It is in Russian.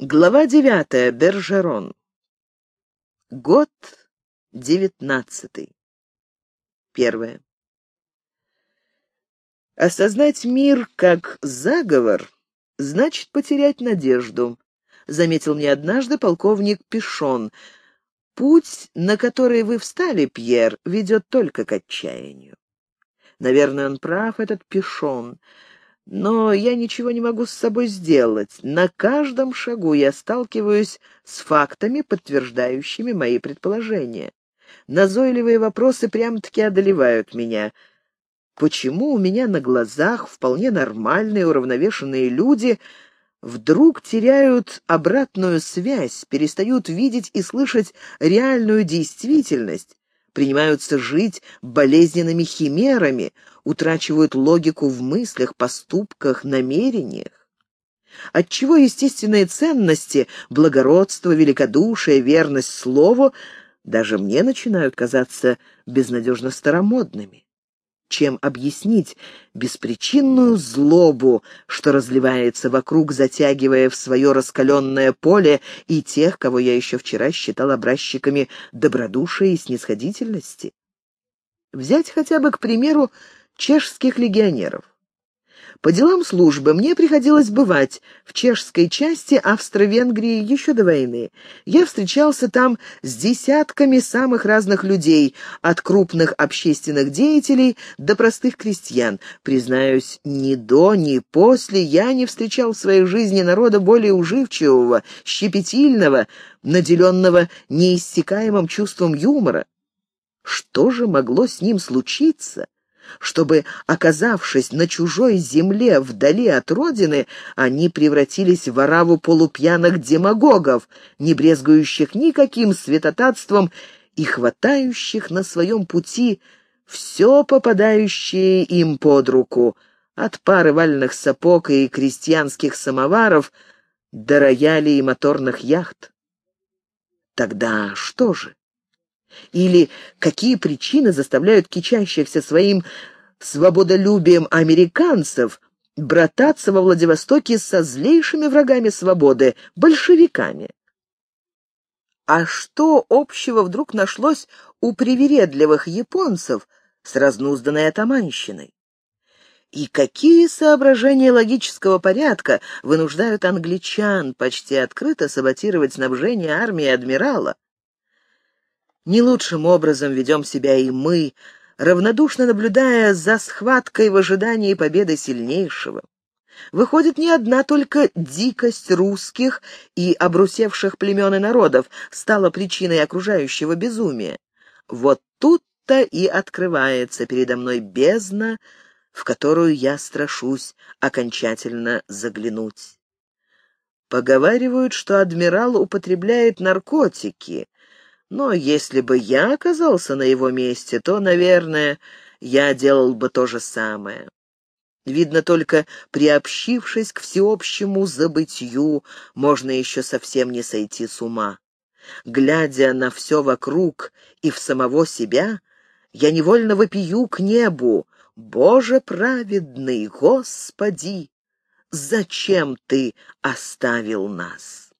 Глава девятая. Бержерон. Год девятнадцатый. Первое. Осознать мир как заговор значит потерять надежду, заметил мне однажды полковник Пишон. Путь, на который вы встали, Пьер, ведет только к отчаянию. Наверное, он прав, этот Пишон. Но я ничего не могу с собой сделать. На каждом шагу я сталкиваюсь с фактами, подтверждающими мои предположения. Назойливые вопросы прям-таки одолевают меня. Почему у меня на глазах вполне нормальные, уравновешенные люди вдруг теряют обратную связь, перестают видеть и слышать реальную действительность, принимаются жить болезненными химерами, утрачивают логику в мыслях, поступках, намерениях. Отчего естественные ценности, благородство, великодушие, верность слову даже мне начинают казаться безнадежно старомодными чем объяснить беспричинную злобу, что разливается вокруг, затягивая в свое раскаленное поле и тех, кого я еще вчера считал образчиками добродушия и снисходительности. Взять хотя бы, к примеру, чешских легионеров. По делам службы мне приходилось бывать в чешской части Австро-Венгрии еще до войны. Я встречался там с десятками самых разных людей, от крупных общественных деятелей до простых крестьян. Признаюсь, ни до, ни после я не встречал в своей жизни народа более уживчивого, щепетильного, наделенного неиссякаемым чувством юмора. Что же могло с ним случиться? Чтобы, оказавшись на чужой земле вдали от родины, они превратились в ораву полупьяных демагогов, не брезгующих никаким святотатством и хватающих на своем пути все попадающее им под руку, от пары вальных сапог и крестьянских самоваров до роялей и моторных яхт. Тогда что же? Или какие причины заставляют кичащихся своим свободолюбием американцев брататься во Владивостоке со злейшими врагами свободы, большевиками? А что общего вдруг нашлось у привередливых японцев с разнузданной атаманщиной? И какие соображения логического порядка вынуждают англичан почти открыто саботировать снабжение армии адмирала? Не лучшим образом ведем себя и мы, равнодушно наблюдая за схваткой в ожидании победы сильнейшего. Выходит, не одна только дикость русских и обрусевших племен и народов стала причиной окружающего безумия. Вот тут-то и открывается передо мной бездна, в которую я страшусь окончательно заглянуть. Поговаривают, что адмирал употребляет наркотики, но если бы я оказался на его месте, то, наверное, я делал бы то же самое. Видно, только приобщившись к всеобщему забытью, можно еще совсем не сойти с ума. Глядя на все вокруг и в самого себя, я невольно вопию к небу. «Боже праведный, Господи, зачем Ты оставил нас?»